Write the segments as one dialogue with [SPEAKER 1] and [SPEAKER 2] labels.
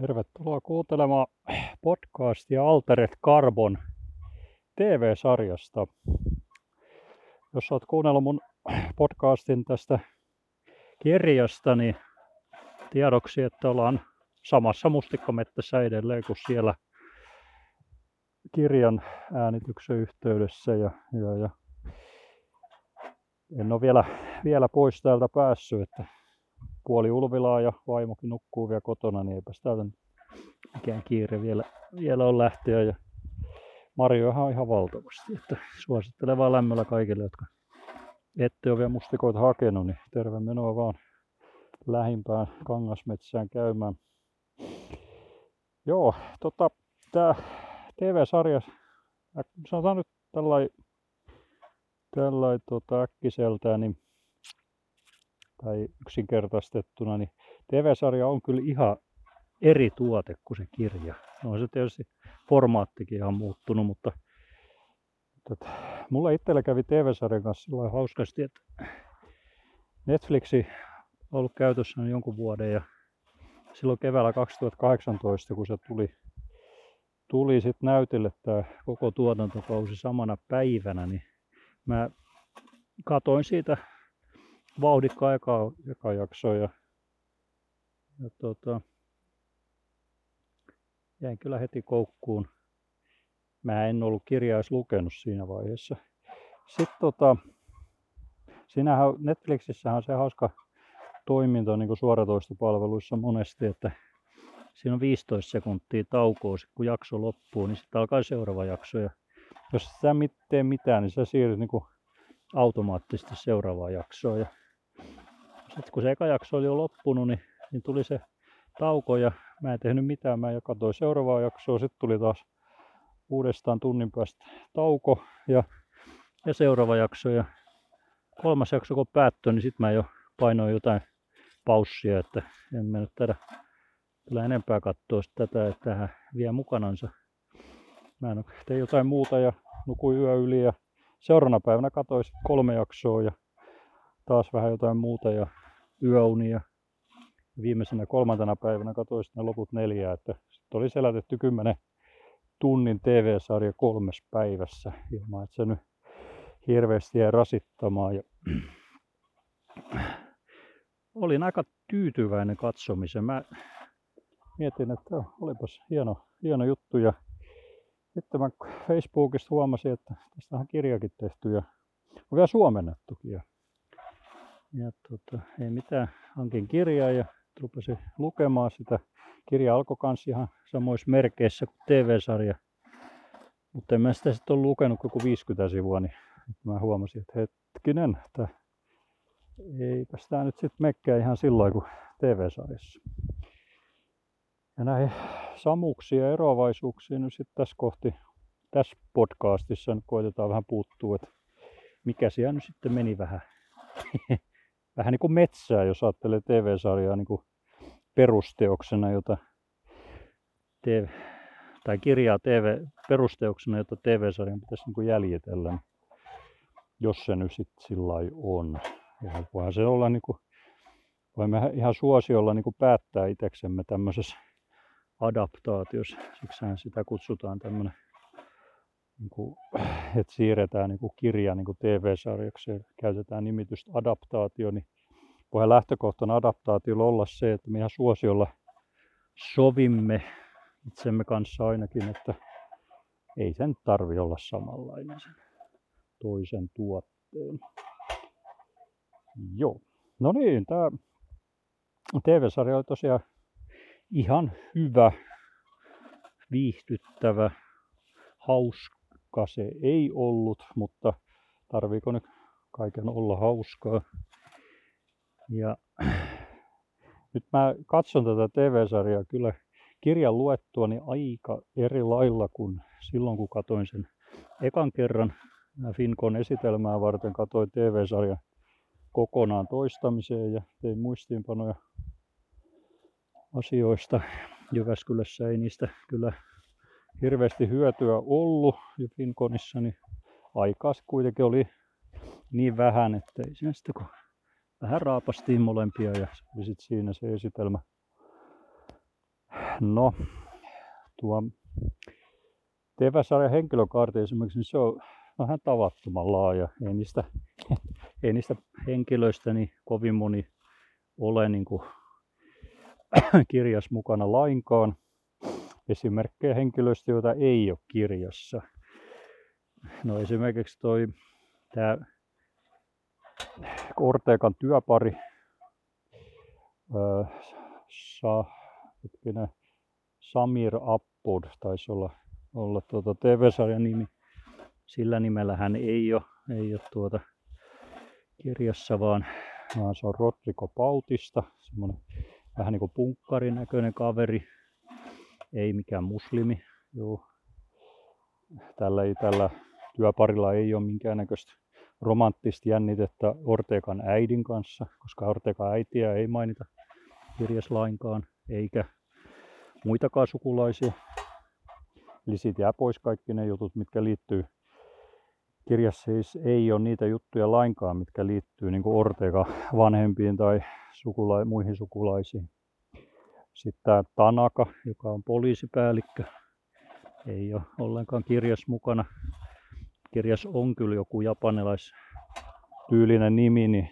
[SPEAKER 1] Tervetuloa kuuntelemaan podcastia Alteret Carbon TV-sarjasta. Jos olet kuunnellut mun podcastin tästä kirjasta, niin tiedoksi, että ollaan samassa mustikkamettässä edelleen kuin siellä kirjan äänityksen yhteydessä. Ja, ja, ja en ole vielä, vielä pois täältä päässyt, että puoli Ulvilaa ja vaimokin nukkuu vielä kotona, niin eipä täältä mikään kiire vielä, vielä on lähteä. Ja marjoja on ihan valtavasti, että suosittelen vaan lämmöllä kaikille, jotka ette ole vielä mustikoita hakenut, niin terve menoa vaan lähimpään kangasmetsään käymään. Joo, tota, tää TV-sarja, sanotaan nyt tällainen tällai, tota, äkkiseltään, niin tai yksinkertaistettuna, niin TV-sarja on kyllä ihan eri tuote kuin se kirja. No se tietysti formaattikin ihan muuttunut, mutta että, mulla itsellä kävi TV-sarjan kanssa sillä hauskasti, että Netflixi on ollut käytössä jonkun vuoden ja silloin keväällä 2018, kun se tuli, tuli sitten näytille tämä koko tuotantokausi samana päivänä, niin mä katoin siitä vauhdikkaa eka, eka jakso ja, ja tota, jäin kyllä heti koukkuun. Mä en ollut kirjaa edes lukenut siinä vaiheessa. Sitten tota, siinähän Netflixissä on se hauska toiminta niin kuin suoratoistopalveluissa monesti, että siinä on 15 sekuntia taukoa, kun jakso loppuu, niin sitten alkaa seuraava jakso. Ja jos sä et tee mitään, niin sä siirryt niin kuin automaattisesti seuraavaan jaksoon. Ja sitten kun se eka jakso oli jo loppunut, niin, niin tuli se tauko ja mä en tehnyt mitään. Mä katsoin seuraavaa jaksoa. Sitten tuli taas uudestaan tunnin päästä tauko ja, ja seuraava jakso. Ja kolmas jakso kun päättyi, niin sitten mä jo painoin jotain paussia, että en mennyt tätä kyllä enempää katsoa tätä, että tähän vie mukanansa. Mä en tein jotain muuta ja nukuin yö yli ja seuraavana päivänä katsoin kolme jaksoa ja taas vähän jotain muuta ja yöunia. Viimeisenä kolmantena päivänä katsoin ne loput neljää, että sitten oli selätetty 10 tunnin TV-sarja kolmes päivässä ilman, että se nyt hirveästi jäi rasittamaan. Ja olin aika tyytyväinen katsomiseen. Mä mietin, että olipas hieno, hieno juttu ja sitten mä Facebookista huomasin, että tästä on kirjakin tehty ja on vielä suomennettukin. Ja tota, ei mitään, hankin kirjaa ja rupesin lukemaan sitä. Kirja alkoi kans ihan samoissa merkeissä kuin TV-sarja. Mutta en mä sitä sitten ole lukenut koko 50 sivua, niin mä huomasin, että hetkinen, että eipä sitä nyt sitten mekkää ihan sillä kuin TV-sarjassa. Ja näihin samuuksia ja eroavaisuuksia nyt sitten tässä kohti, tässä podcastissa nyt koitetaan vähän puuttua, että mikä siellä nyt sitten meni vähän vähän niin kuin metsää, jos ajattelee TV-sarjaa niin kuin perusteoksena, jota TV, tai kirjaa TV, perusteoksena, jota TV-sarjan pitäisi niin kuin jäljitellä, niin jos se nyt sitten sillä on. Ja voihan se olla, niin kuin, voimme ihan suosiolla niin kuin päättää itseksemme tämmöisessä adaptaatiossa, siksi sitä kutsutaan tämmöinen niin kuin, että siirretään niin kuin kirja niin kuin TV-sarjaksi ja käytetään nimitystä adaptaatio, niin voi lähtökohtana adaptaatiolla olla se, että me ihan suosiolla sovimme itsemme kanssa ainakin, että ei sen tarvi olla samanlainen sen toisen tuotteen. Joo. No niin, tämä TV-sarja oli tosiaan ihan hyvä, viihdyttävä, hauska hauskaa se ei ollut, mutta tarviiko nyt kaiken olla hauskaa. Ja nyt mä katson tätä TV-sarjaa kyllä kirjan luettuani aika eri lailla kuin silloin, kun katoin sen ekan kerran. Mä Finkon esitelmää varten katoin TV-sarjan kokonaan toistamiseen ja tein muistiinpanoja asioista. Jyväskylässä ei niistä kyllä hirveästi hyötyä ollut ja Finconissa, niin aikaa kuitenkin oli niin vähän, että ei siinä sitten kun vähän raapastiin molempia ja se oli sitten siinä se esitelmä. No, tuo TV-sarjan henkilökaarti esimerkiksi, niin se on vähän tavattoman laaja. Ei niistä, ei niistä henkilöistä niin kovin moni ole niin kuin kirjas mukana lainkaan. Esimerkkejä henkilöistä, joita ei ole kirjassa. No esimerkiksi toi tämä Ortegan työpari öö, sa, Samir Appod taisi olla, olla tuota TV-sarjan nimi. Sillä nimellä hän ei ole, ei ole tuota kirjassa, vaan, vaan se on Rodrigo Pautista, semmoinen vähän niin kuin punkkarin näköinen kaveri, ei mikään muslimi. Joo. Tällä, ei, tällä työparilla ei ole minkäännäköistä romanttista jännitettä Ortegan äidin kanssa, koska Ortegan äitiä ei mainita kirjas lainkaan, eikä muitakaan sukulaisia. Eli siitä jää pois kaikki ne jutut, mitkä liittyy. Kirjassa siis ei ole niitä juttuja lainkaan, mitkä liittyy niin Ortega vanhempiin tai sukula- muihin sukulaisiin. Sitten tämä Tanaka, joka on poliisipäällikkö, ei ole ollenkaan kirjas mukana. Kirjas on kyllä joku japanilaistyylinen nimi, niin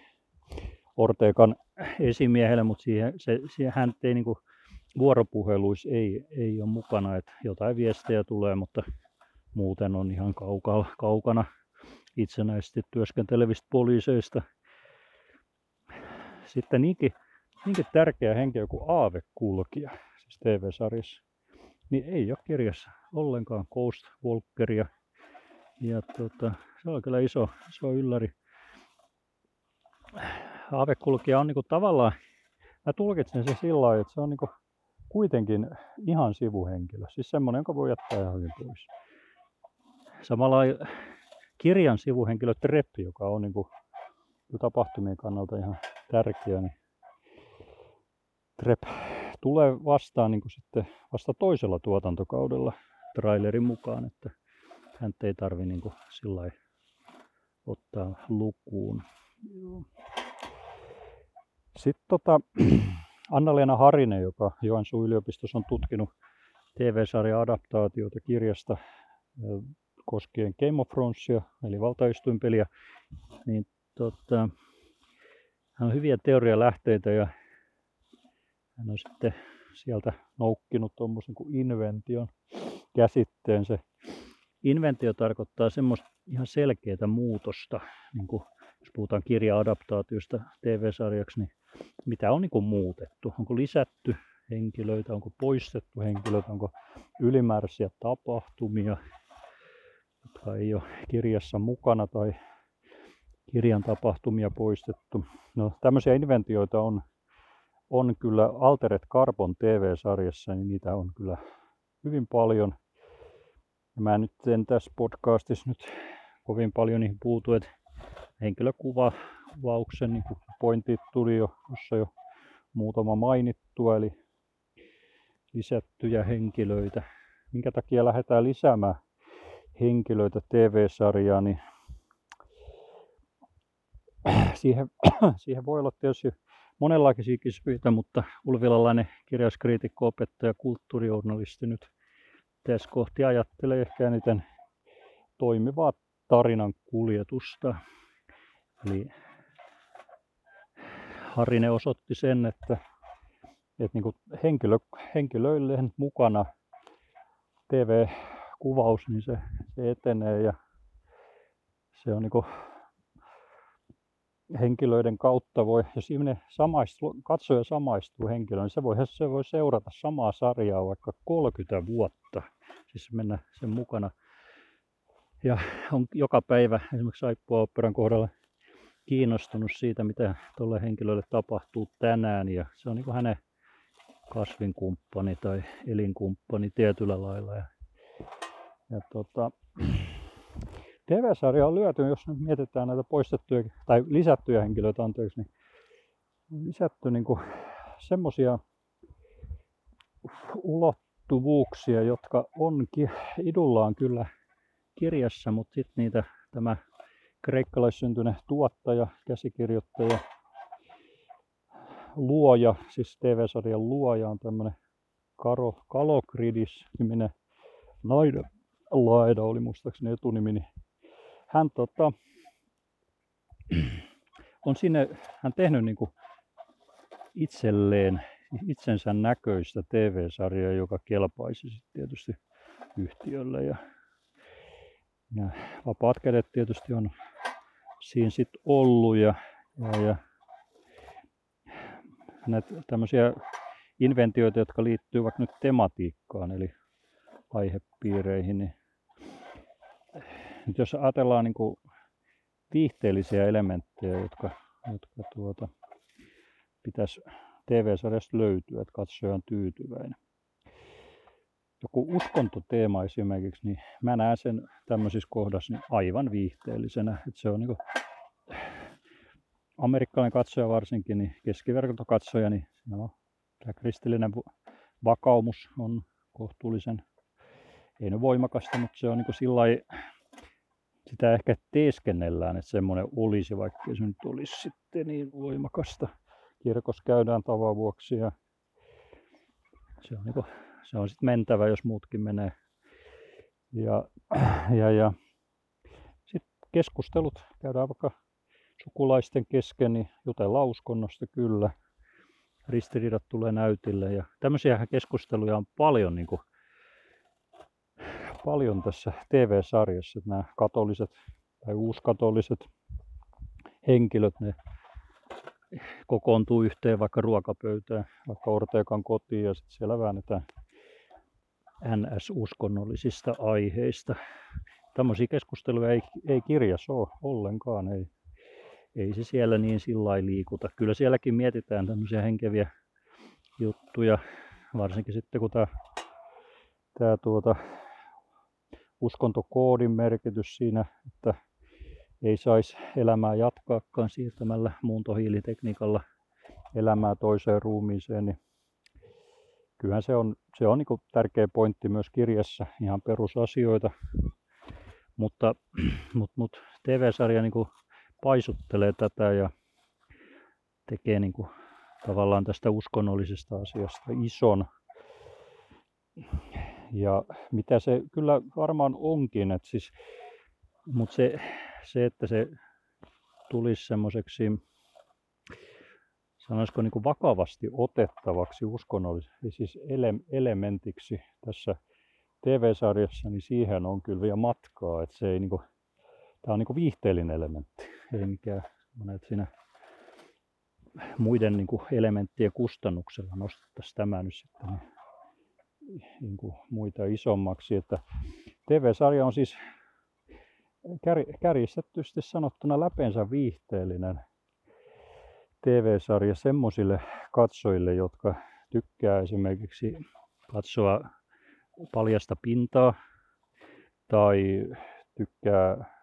[SPEAKER 1] Ortegan esimiehelle, mutta siihen, se, siihen hän ei niin kuin, vuoropuheluissa ei, ei ole mukana, että jotain viestejä tulee, mutta muuten on ihan kaukana, kaukana itsenäisesti työskentelevistä poliiseista. Sitten niinkin, niinkin tärkeä henki kuin aavekulkija, siis TV-sarjassa, niin ei ole kirjassa ollenkaan Ghost Walkeria. Ja tota, se on kyllä iso, iso ylläri. Aavekulkija on niinku tavallaan, mä tulkitsen se sillä lailla, että se on niinku kuitenkin ihan sivuhenkilö. Siis semmoinen, jonka voi jättää ihan hyvin pois. Samalla kirjan sivuhenkilö Treppi, joka on niin kuin, tapahtumien kannalta ihan tärkeä, niin Trep tulee vastaan niin kuin sitten vasta toisella tuotantokaudella trailerin mukaan, että hän ei tarvi niin kuin sillä ottaa lukuun. Sitten tota, Anna-Leena Harinen, joka Joensuun yliopistossa on tutkinut TV-sarjan adaptaatiota kirjasta koskien Game of Thronesia, eli valtaistuinpeliä, niin tota, hän on hyviä teorialähteitä ja hän on sitten sieltä noukkinut tuommoisen kuin invention käsitteen. Se inventio tarkoittaa semmoista ihan selkeää muutosta, niin kuin jos puhutaan kirja-adaptaatiosta TV-sarjaksi, niin mitä on niin kuin muutettu? Onko lisätty henkilöitä, onko poistettu henkilöitä, onko ylimääräisiä tapahtumia, jotka ei ole kirjassa mukana tai kirjan tapahtumia poistettu. No, tämmöisiä inventioita on, on kyllä Alteret Carbon TV-sarjassa, niin niitä on kyllä hyvin paljon. Ja mä nyt en tässä podcastissa nyt kovin paljon niihin puutu, että henkilökuvauksen niin pointit tuli jo, jossa jo muutama mainittua, eli lisättyjä henkilöitä. Minkä takia lähdetään lisäämään henkilöitä TV-sarjaan, niin siihen, siihen voi olla tietysti monenlaisiakin syitä, mutta ulvilalainen kirjauskriitikko, opettaja, kulttuurijournalisti nyt tässä kohti ajattelee ehkä eniten toimivaa tarinan kuljetusta. Eli Harine osoitti sen, että, että niin henkilö, henkilöille mukana TV-kuvaus, niin se, se etenee ja se on niin henkilöiden kautta voi, jos ihminen samaistuu, katsoja samaistuu henkilöön, niin se voi, se voi seurata samaa sarjaa vaikka 30 vuotta, siis mennä sen mukana. Ja on joka päivä esimerkiksi Saippua operan kohdalla kiinnostunut siitä, mitä tuolle henkilölle tapahtuu tänään. Ja se on niin hänen kasvinkumppani tai elinkumppani tietyllä lailla. Ja, ja tota, TV-sarja on lyöty, jos nyt mietitään näitä poistettuja tai lisättyjä henkilöitä, anteeksi, niin on lisätty niin semmoisia ulottuvuuksia, jotka onkin idullaan kyllä kirjassa, mutta sitten niitä tämä kreikkalaissyntyinen tuottaja, käsikirjoittaja, luoja, siis TV-sarjan luoja on tämmöinen Karo, Kalogridis niminen nainen laida oli muistaakseni etunimi, niin hän tota, on sinne, hän tehnyt niin kuin itselleen, itsensä näköistä TV-sarjaa, joka kelpaisi tietysti yhtiölle. Ja, ja vapaat kädet tietysti on siinä sitten ollut ja, ja, ja näitä tämmöisiä inventioita, jotka liittyy vaikka nyt tematiikkaan, eli aihepiireihin, niin nyt jos ajatellaan niin kuin viihteellisiä elementtejä, jotka, jotka tuota, pitäisi TV-sarjasta löytyä, että katsoja on tyytyväinen. Joku uskontoteema esimerkiksi, niin mä näen sen tämmöisissä kohdassa niin aivan viihteellisenä. Että se on niin kuin, amerikkalainen katsoja varsinkin, niin keskivertokatsoja, niin no, tämä kristillinen vakaumus on kohtuullisen, ei nyt voimakasta, mutta se on niin sillä sitä ehkä teeskennellään, että semmoinen olisi, vaikka se nyt olisi sitten niin voimakasta. Kirkossa käydään tavan vuoksi ja se on, niin kuin, se on sitten mentävä, jos muutkin menee. Ja, ja, ja sitten keskustelut käydään vaikka sukulaisten kesken, niin jutellaan uskonnosta kyllä. Ristiriidat tulee näytille ja tämmöisiä keskusteluja on paljon niin kuin paljon tässä TV-sarjassa, että nämä katoliset tai uuskatoliset henkilöt, ne kokoontuu yhteen vaikka ruokapöytään, vaikka Orteekan kotiin ja sitten siellä väännetään NS-uskonnollisista aiheista. Tämmöisiä keskusteluja ei, ei kirjassa ole ollenkaan, ei, ei se siellä niin sillä liikuta. Kyllä sielläkin mietitään tämmöisiä henkeviä juttuja, varsinkin sitten kun tämä, tuota, uskontokoodin merkitys siinä, että ei saisi elämää jatkaakaan siirtämällä muuntohiilitekniikalla elämää toiseen ruumiiseen, niin kyllähän se on, se on niin tärkeä pointti myös kirjassa, ihan perusasioita, mutta, mutta, mutta TV-sarja niin paisuttelee tätä ja tekee niin kuin tavallaan tästä uskonnollisesta asiasta ison ja mitä se kyllä varmaan onkin, että siis, mutta se, se, että se tulisi semmoiseksi, sanoisiko niin kuin vakavasti otettavaksi uskonnolliseksi siis ele, elementiksi tässä TV-sarjassa, niin siihen on kyllä vielä matkaa, että se ei niin kuin, tämä on niin kuin viihteellinen elementti, ei mikään että siinä muiden niin kuin elementtien kustannuksella nostettaisiin tämä nyt sitten niin niin kuin muita isommaksi. Että TV-sarja on siis kär, kärjistetysti sanottuna läpeensä viihteellinen TV-sarja semmoisille katsojille, jotka tykkää esimerkiksi katsoa paljasta pintaa tai tykkää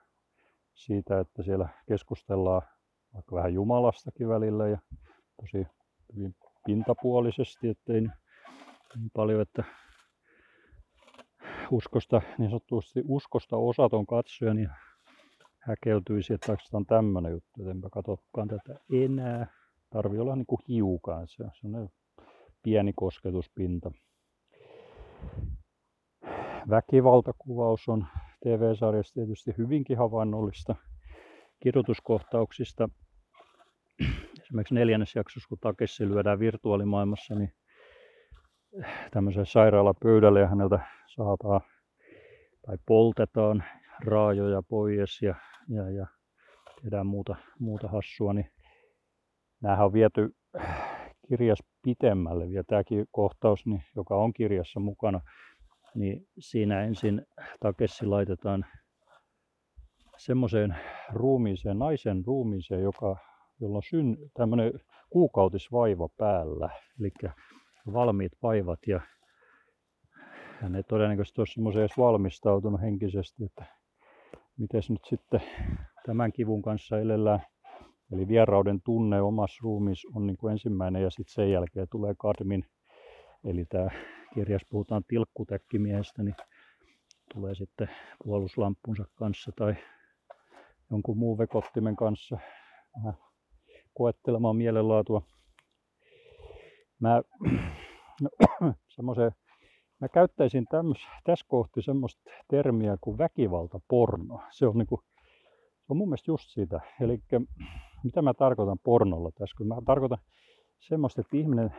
[SPEAKER 1] siitä, että siellä keskustellaan vaikka vähän Jumalastakin välillä ja tosi hyvin pintapuolisesti, ettei niin paljon, että uskosta, niin sanotusti uskosta osaton katsoja, niin häkeltyisi, että on tämmöinen juttu, että enpä katsokaan tätä enää. Tarvii olla niin kuin hiukan, se on pieni kosketuspinta. Väkivaltakuvaus on TV-sarjassa tietysti hyvinkin havainnollista kirjoituskohtauksista. Esimerkiksi neljännes jaksossa, kun Takessi lyödään virtuaalimaailmassa, niin tämmöiselle sairaalapöydälle ja häneltä saataan tai poltetaan raajoja pois ja, ja, ja tehdään muuta, muuta hassua, niin näähän on viety kirjas pitemmälle vielä tämäkin kohtaus, niin, joka on kirjassa mukana, niin siinä ensin takessi laitetaan semmoiseen ruumiiseen, naisen ruumiiseen, joka, jolla on syn, tämmöinen kuukautisvaiva päällä. Eli valmiit vaivat ja hän ei todennäköisesti ole semmoiseen edes valmistautunut henkisesti, että miten nyt sitten tämän kivun kanssa elellään. Eli vierauden tunne omassa ruumiissa on niin kuin ensimmäinen ja sitten sen jälkeen tulee kadmin. Eli tämä kirjas puhutaan tilkkutäkkimiehestä, niin tulee sitten puoluslampunsa kanssa tai jonkun muun vekottimen kanssa vähän koettelemaan mielenlaatua. Mä, no, semmoisen, mä käyttäisin tämmös, tässä kohti semmoista termiä kuin väkivaltaporno. Se on, niinku, se on mun mielestä just sitä. Eli mitä mä tarkoitan pornolla tässä? Kun mä tarkoitan semmoista, että ihminen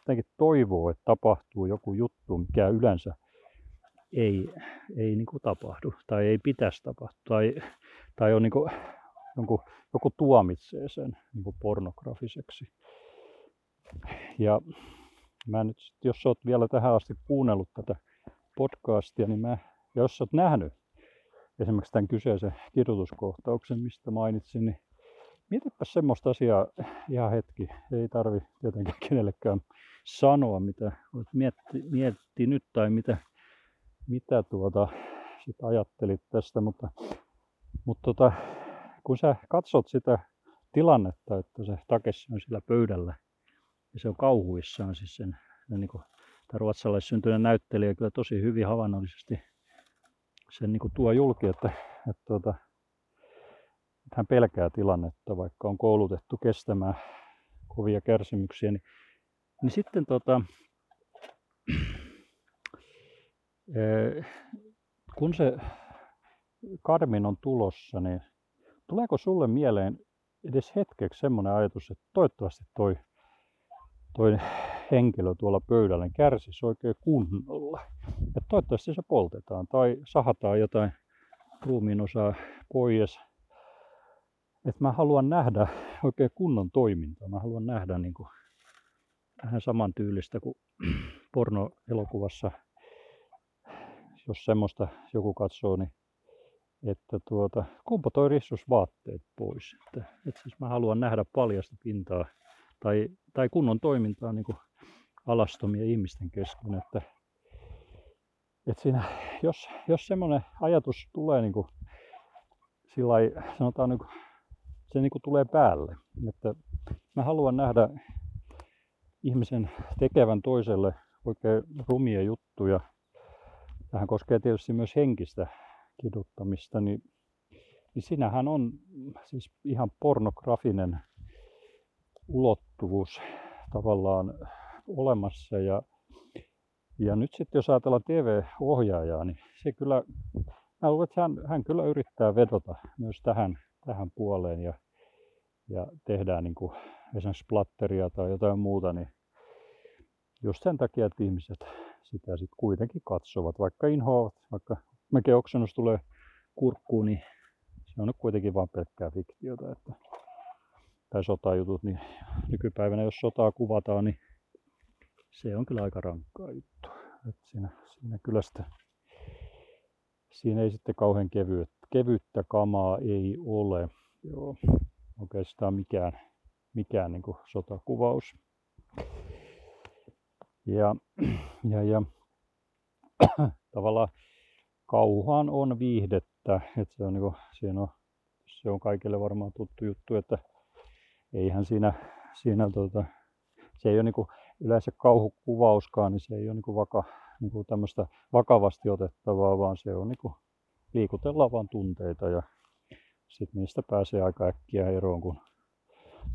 [SPEAKER 1] jotenkin toivoo, että tapahtuu joku juttu, mikä yleensä ei, ei niin tapahdu tai ei pitäisi tapahtua tai, tai on niin kuin, jonkun, joku tuomitsee sen niin kuin pornografiseksi. Ja mä nyt, jos oot vielä tähän asti kuunnellut tätä podcastia, niin mä, jos oot nähnyt esimerkiksi tämän kyseisen kirjoituskohtauksen, mistä mainitsin, niin mietipä semmoista asiaa ihan hetki. Ei tarvi tietenkään kenellekään sanoa, mitä olet mietti, miettinyt tai mitä, mitä tuota, sit ajattelit tästä, mutta, mutta tota, kun sä katsot sitä tilannetta, että se takessi on sillä pöydällä ja se on kauhuissaan, siis sen, sen niin kuin, tämä ruotsalaissyntyinen näyttelijä kyllä tosi hyvin havainnollisesti sen niin kuin tuo julki, että, että, että, että hän pelkää tilannetta, vaikka on koulutettu kestämään kovia kärsimyksiä, niin, niin sitten tota, kun se Karmin on tulossa, niin tuleeko sulle mieleen edes hetkeksi semmoinen ajatus, että toivottavasti toi, toi henkilö tuolla pöydällä kärsisi oikein kunnolla. Että toivottavasti se poltetaan tai sahataan jotain ruumiin osaa pois. Että mä haluan nähdä oikein kunnon toimintaa. Mä haluan nähdä niin kuin vähän samantyylistä kuin pornoelokuvassa jos semmoista joku katsoo, niin että tuota, kumpa toi rissus vaatteet pois. Että, että siis mä haluan nähdä paljasta pintaa tai, tai kunnon toimintaa niin kuin alastomia ihmisten kesken. Että, että siinä, jos, jos semmoinen ajatus tulee niin kuin, sillä sanotaan niin kuin, se niin kuin tulee päälle, että mä haluan nähdä ihmisen tekevän toiselle oikein rumia juttuja, Tähän koskee tietysti myös henkistä kiduttamista, niin, niin sinähän on siis ihan pornografinen ulottuvuus tavallaan olemassa. Ja, ja nyt sitten jos ajatellaan TV-ohjaajaa, niin se kyllä, mä luulen, että hän, hän kyllä yrittää vedota myös tähän, tähän puoleen ja, ja tehdään niin kuin esimerkiksi splatteria tai jotain muuta, niin just sen takia, että ihmiset sitä sitten kuitenkin katsovat, vaikka inhoavat, vaikka mäkin oksennus tulee kurkkuun, niin se on kuitenkin vain pelkkää fiktiota. Että, tai sotajutut, niin nykypäivänä jos sotaa kuvataan, niin se on kyllä aika rankkaa juttu. Että siinä, siinä kyllä sitä, siinä ei sitten kauhean kevyt, kevyttä kamaa ei ole. Joo, oikeastaan mikään, mikään niin sotakuvaus. Ja, ja, ja tavallaan kauhaan on viihdettä, että se on, niin kuin, siinä on, se on kaikille varmaan tuttu juttu, että eihän siinä, siinä tota, se ei ole niin kuin, yleensä kauhukuvauskaan, niin se ei ole niin kuin vaka, niin kuin tämmöistä vakavasti otettavaa, vaan se on niin kuin, liikutellaan vaan tunteita ja sitten niistä pääsee aika äkkiä eroon, kun,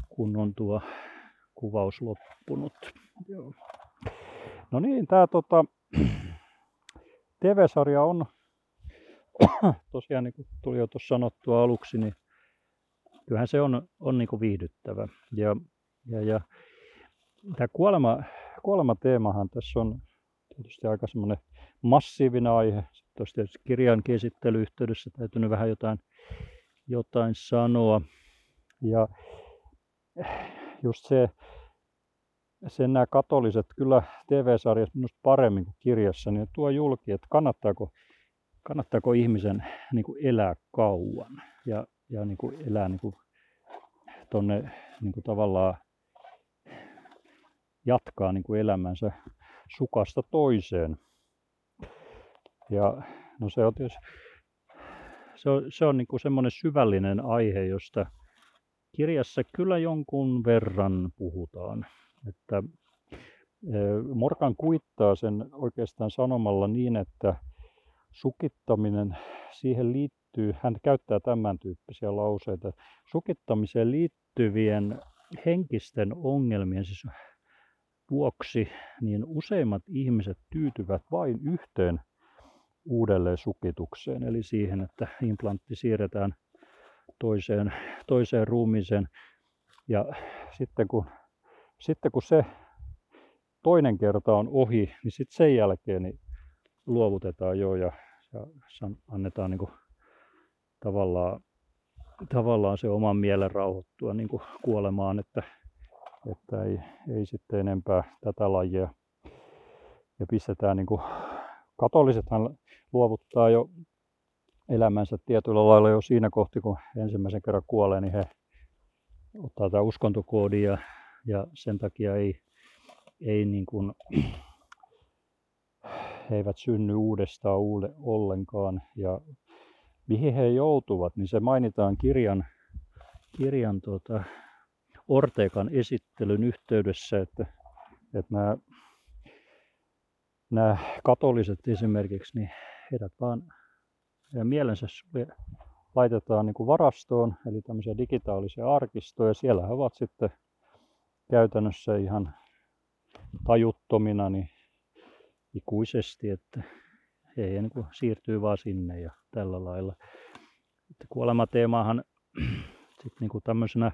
[SPEAKER 1] kun on tuo kuvaus loppunut. Joo. No niin, tämä tota, TV-sarja on tosiaan niin kuin tuli jo tuossa sanottua aluksi, niin kyllähän se on, on niin kuin viihdyttävä. Ja, ja, ja tämä kuolema, kuolemateemahan tässä on tietysti aika semmoinen massiivinen aihe. Sitten tietysti kirjan käsittelyyhteydessä täytynyt vähän jotain, jotain sanoa. Ja just se, sen nämä katoliset kyllä TV-sarjassa minusta paremmin kuin kirjassa, niin tuo julki, että kannattaako, kannattaako ihmisen niin kuin elää kauan ja, ja niin kuin elää niin kuin tonne niin kuin tavallaan jatkaa niin kuin elämänsä sukasta toiseen. Ja no se on tietysti se on, se on niin kuin semmoinen syvällinen aihe, josta kirjassa kyllä jonkun verran puhutaan. Että Morgan kuittaa sen oikeastaan sanomalla niin, että sukittaminen, siihen liittyy, hän käyttää tämän tyyppisiä lauseita, sukittamiseen liittyvien henkisten ongelmien, siis vuoksi niin useimmat ihmiset tyytyvät vain yhteen uudelleen sukitukseen, eli siihen, että implantti siirretään toiseen, toiseen ruumiiseen. Ja sitten kun, sitten kun se toinen kerta on ohi, niin sitten sen jälkeen niin luovutetaan jo ja, ja annetaan niin tavallaan, tavallaan se oman mielen rauhoittua niin kuin kuolemaan, että, että ei, ei sitten enempää tätä lajia. Ja pistetään niin kuin, katolisethan luovuttaa jo elämänsä tietyllä lailla jo siinä kohti, kun ensimmäisen kerran kuolee, niin he ottaa tämä uskontokoodi ja, ja sen takia ei, ei niin kuin, he eivät synny uudestaan uude ollenkaan. Ja mihin he joutuvat, niin se mainitaan kirjan, kirjan tuota, Ortekan esittelyn yhteydessä, että, että nämä, nämä katoliset esimerkiksi, niin heidät vaan ja mielensä laitetaan niin kuin varastoon, eli tämmöisiä digitaalisia arkistoja. Siellä he ovat sitten käytännössä ihan tajuttomina niin ikuisesti, että he niin kuin siirtyy vaan sinne ja tällä lailla. Että kuolemateemahan sitten niin kuin tämmöisenä,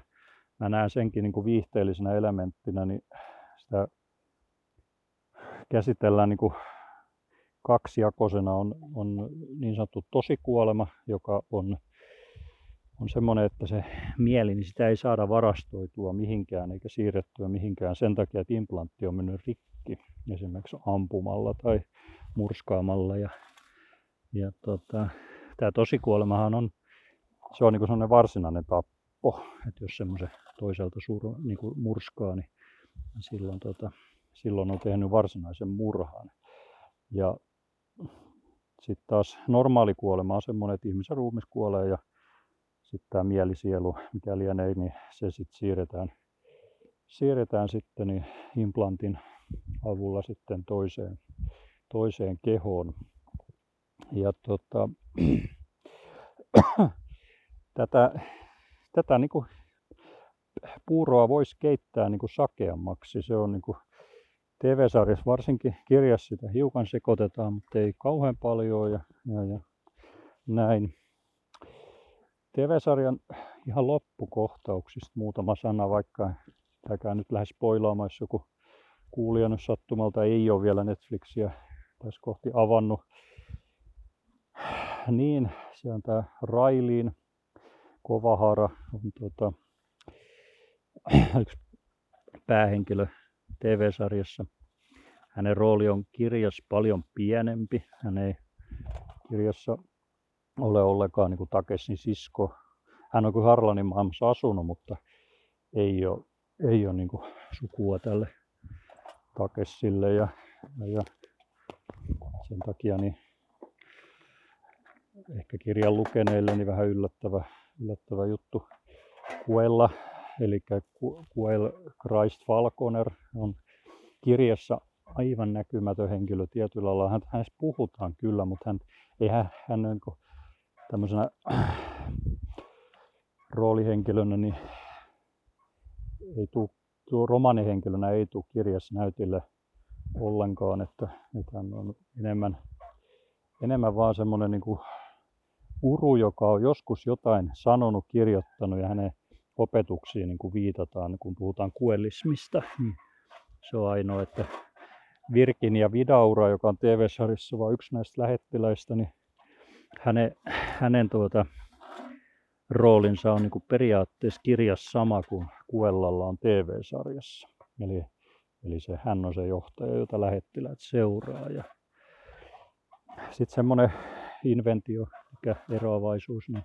[SPEAKER 1] mä näen senkin niin kuin viihteellisenä elementtinä, niin sitä käsitellään niin kuin kaksijakosena on, on niin sanottu tosikuolema, joka on, on semmoinen, että se mieli, niin sitä ei saada varastoitua mihinkään eikä siirrettyä mihinkään sen takia, että implantti on mennyt rikki esimerkiksi ampumalla tai murskaamalla. Ja, ja tota, tämä tosikuolemahan on, se on niin semmoinen varsinainen tappo, että jos semmoisen toiselta suru, niin kuin murskaa, niin silloin, tota, silloin on tehnyt varsinaisen murhan. Ja sitten taas normaali kuolema on semmoinen, että ihmisen ruumis kuolee ja sitten tämä mielisielu, mikä lienee, niin se sitten siirretään, siirretään sitten niin implantin avulla sitten toiseen, toiseen kehoon. Ja tota, tätä, tätä niin kuin puuroa voisi keittää niin kuin sakeammaksi. Se on niin kuin TV-sarjassa varsinkin kirjassa sitä hiukan sekoitetaan, mutta ei kauhean paljon ja, ja, ja näin. TV-sarjan ihan loppukohtauksista muutama sana, vaikka tämäkään nyt lähes spoilaamaan, jos joku kuulija nyt sattumalta ei ole vielä Netflixiä tässä kohti avannut. Niin, se on tämä Railiin Kovahara, on tuota, yksi päähenkilö TV-sarjassa. Hänen rooli on kirjassa paljon pienempi. Hän ei kirjassa ole ollenkaan niin kuin Takesin sisko. Hän on kuin Harlanin maailmassa asunut, mutta ei ole, ei ole niin kuin sukua tälle Takesille. Ja, ja, ja sen takia niin ehkä kirjan lukeneille niin vähän yllättävä, yllättävä juttu. Kuella eli Kuel Christ Falconer on kirjassa aivan näkymätön henkilö tietyllä lailla. Hän, hänestä puhutaan kyllä, mutta hän, ei hän, niin tämmöisenä roolihenkilönä, niin ei tuu, tuo romanihenkilönä ei tule kirjassa näytille ollenkaan, että, että hän on enemmän, enemmän vaan semmoinen niin uru, joka on joskus jotain sanonut, kirjoittanut ja hänen opetuksiin niin kuin viitataan, kun puhutaan kuellismista. Niin se on ainoa, että Virginia Vidaura, joka on TV-sarjassa vain yksi näistä lähettiläistä, niin hänen, hänen tuota, roolinsa on niin kuin periaatteessa kirjassa sama kuin Kuellalla on TV-sarjassa. Eli, eli se, hän on se johtaja, jota lähettiläät seuraa. Ja sitten semmoinen inventio, mikä eroavaisuus, niin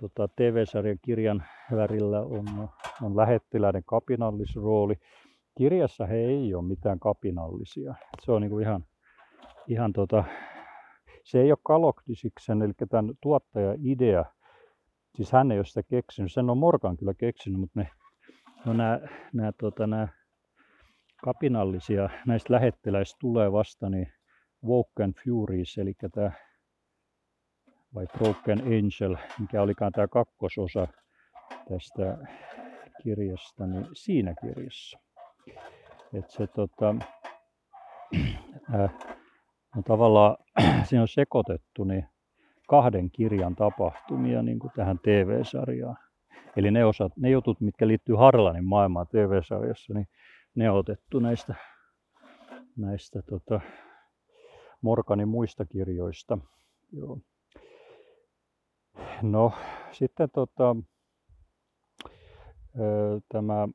[SPEAKER 1] tota, TV-sarjan kirjan värillä on, on lähettiläiden kapinallisrooli. Kirjassa he ei ole mitään kapinallisia. Se on niinku ihan, ihan tota, se ei ole Kalokdisiksen, eli tämän tuottaja-idea. Siis hän ei ole sitä keksinyt. Sen on Morgan kyllä keksinyt, mutta ne, no nämä, nämä, tota, nämä kapinallisia näistä lähettiläistä tulee vasta niin Woken Furies, eli tämä vai Broken Angel, mikä olikaan tämä kakkososa tästä kirjasta, niin siinä kirjassa. että se tota, ää, on tavallaan, siinä on sekoitettu niin kahden kirjan tapahtumia niin kuin tähän TV-sarjaan. Eli ne, osat, ne jutut, mitkä liittyy Harlanin maailmaan TV-sarjassa, niin ne on otettu näistä, näistä tota, Morkanin muista kirjoista. Joo. No, sitten tota, tämä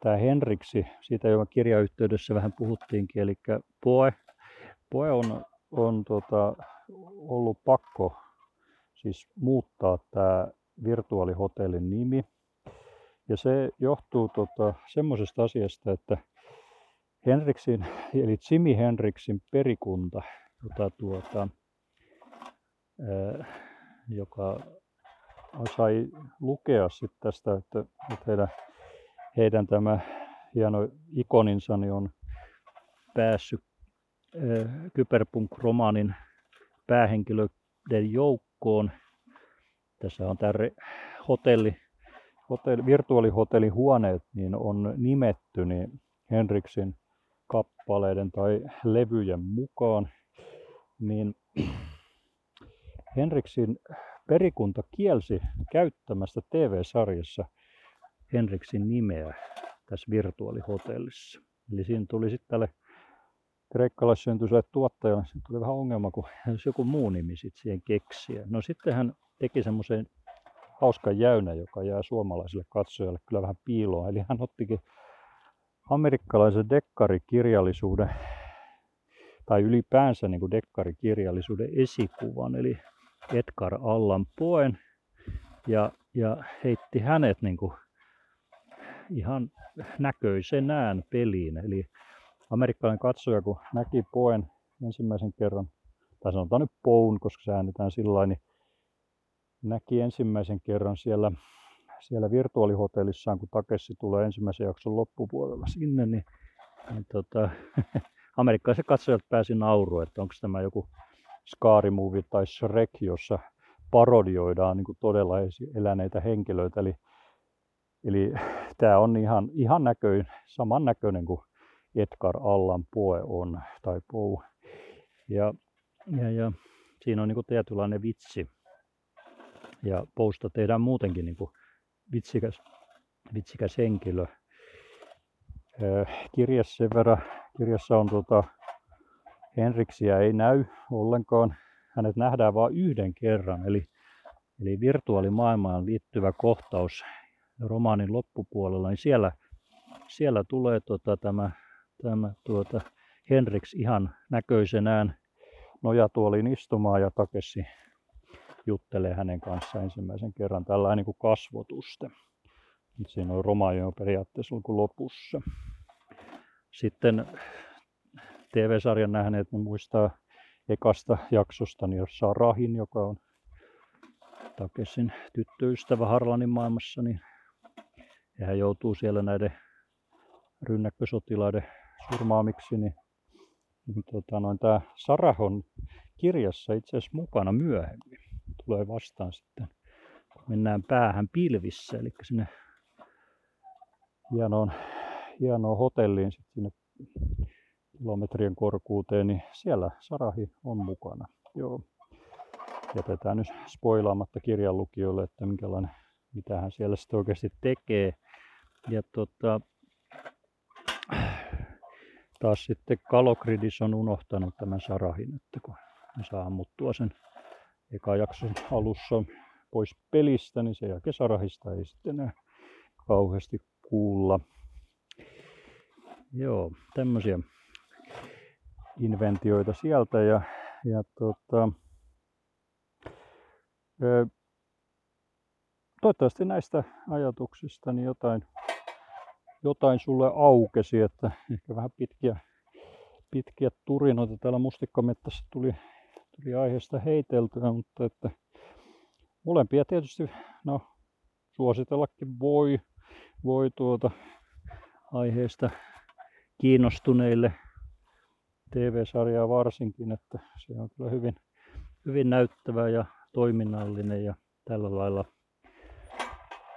[SPEAKER 1] tämä Henriksi, siitä jo kirjayhteydessä vähän puhuttiinkin, eli Poe, Poe on, on tota, ollut pakko siis muuttaa tämä virtuaalihotellin nimi. Ja se johtuu tota, semmoisesta asiasta, että Henriksin, eli Jimi Henriksin perikunta, jota tuota, ää, joka sai lukea sit tästä, että, että heidän, heidän tämä hieno ikoninsa niin on päässyt kyberpunk-romaanin päähenkilöiden joukkoon. Tässä on tämä hotelli, hotelli, virtuaalihotellin huoneet niin on nimetty niin Henriksin kappaleiden tai levyjen mukaan. Niin Henriksin perikunta kielsi käyttämästä TV-sarjassa Henriksin nimeä tässä virtuaalihotellissa. Eli siinä tuli sitten tälle kreikkalaissyntyiselle tuottajalle se tuli vähän ongelma, kun jos joku muu nimi sitten siihen keksiä. No sitten hän teki semmoisen hauskan jäynä, joka jää suomalaisille katsojalle kyllä vähän piiloon. Eli hän ottikin amerikkalaisen dekkarikirjallisuuden tai ylipäänsä niin kuin dekkarikirjallisuuden esikuvan, eli Edgar Allan Poen, ja, ja heitti hänet niin kuin ihan näköisenään peliin. Eli amerikkalainen katsoja, kun näki Poen ensimmäisen kerran, tai sanotaan nyt Poun, koska se äännetään sillä niin näki ensimmäisen kerran siellä, siellä virtuaalihotellissaan, kun Takessi tulee ensimmäisen jakson loppupuolella sinne, niin, niin tota, amerikkalaiset katsojat pääsi nauruun, että onko tämä joku Scary Movie tai Shrek, jossa parodioidaan niin todella eläneitä henkilöitä. Eli, eli tämä on ihan, ihan näköinen, saman näköinen kuin Edgar Allan Poe on, tai Poe. Ja, ja, ja siinä on niin tietynlainen vitsi. Ja Pousta tehdään muutenkin niin vitsikäs, vitsikäs henkilö. Kirjassa sen verran, kirjassa on tota, Henriksiä ei näy ollenkaan. Hänet nähdään vain yhden kerran, eli, eli virtuaalimaailmaan liittyvä kohtaus romaanin loppupuolella, niin siellä, siellä tulee tota, tämä tämä tuota, Henriks ihan näköisenään nojatuoliin istumaan ja Takessi juttelee hänen kanssaan ensimmäisen kerran tällainen niin kuin kasvotuste. Siinä on Romaio periaatteessa kuin lopussa. Sitten TV-sarjan nähneet, ne muistaa ekasta jaksosta, niin jossa on Rahin, joka on Takesin tyttöystävä Harlanin maailmassa, niin hän joutuu siellä näiden rynnäkkösotilaiden surmaamiksi, niin, niin tota, noin, tämä Sarahon kirjassa itse asiassa mukana myöhemmin. Tulee vastaan sitten, kun mennään päähän pilvissä, eli sinne hienoon, hienoon hotelliin sitten sinne kilometrien korkuuteen, niin siellä Sarahi on mukana. Joo. Jätetään nyt spoilaamatta kirjan lukijoille, että minkälainen, mitä hän siellä sitten oikeasti tekee. Ja tota, taas sitten Kalokridis on unohtanut tämän Sarahin, että kun ne saa ammuttua sen eka jakson alussa pois pelistä, niin sen jälkeen Sarahista ei sitten enää kauheasti kuulla. Joo, tämmöisiä inventioita sieltä ja, ja tota, toivottavasti näistä ajatuksista niin jotain jotain sulle aukesi, että ehkä vähän pitkiä, pitkiä turinoita täällä mustikkamettässä tuli, tuli aiheesta heiteltyä, mutta että molempia tietysti no, suositellakin voi, voi tuota aiheesta kiinnostuneille TV-sarjaa varsinkin, että se on kyllä hyvin, hyvin näyttävä ja toiminnallinen ja tällä lailla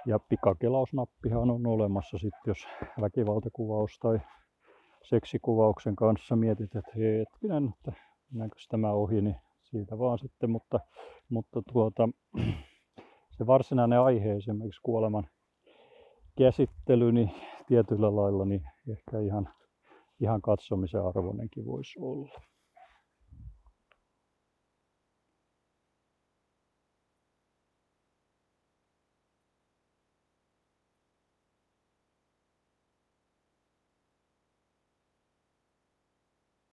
[SPEAKER 1] Ja pikakelausnappihan on olemassa sitten, jos väkivaltakuvaus tai seksikuvauksen kanssa mietit, että hetkinen, että mennäänkö tämä ohi, niin siitä vaan sitten, mutta, mutta tuota, se varsinainen aihe esimerkiksi kuoleman käsittely, niin tietyllä lailla niin ehkä ihan, ihan katsomisen arvoinenkin voisi olla.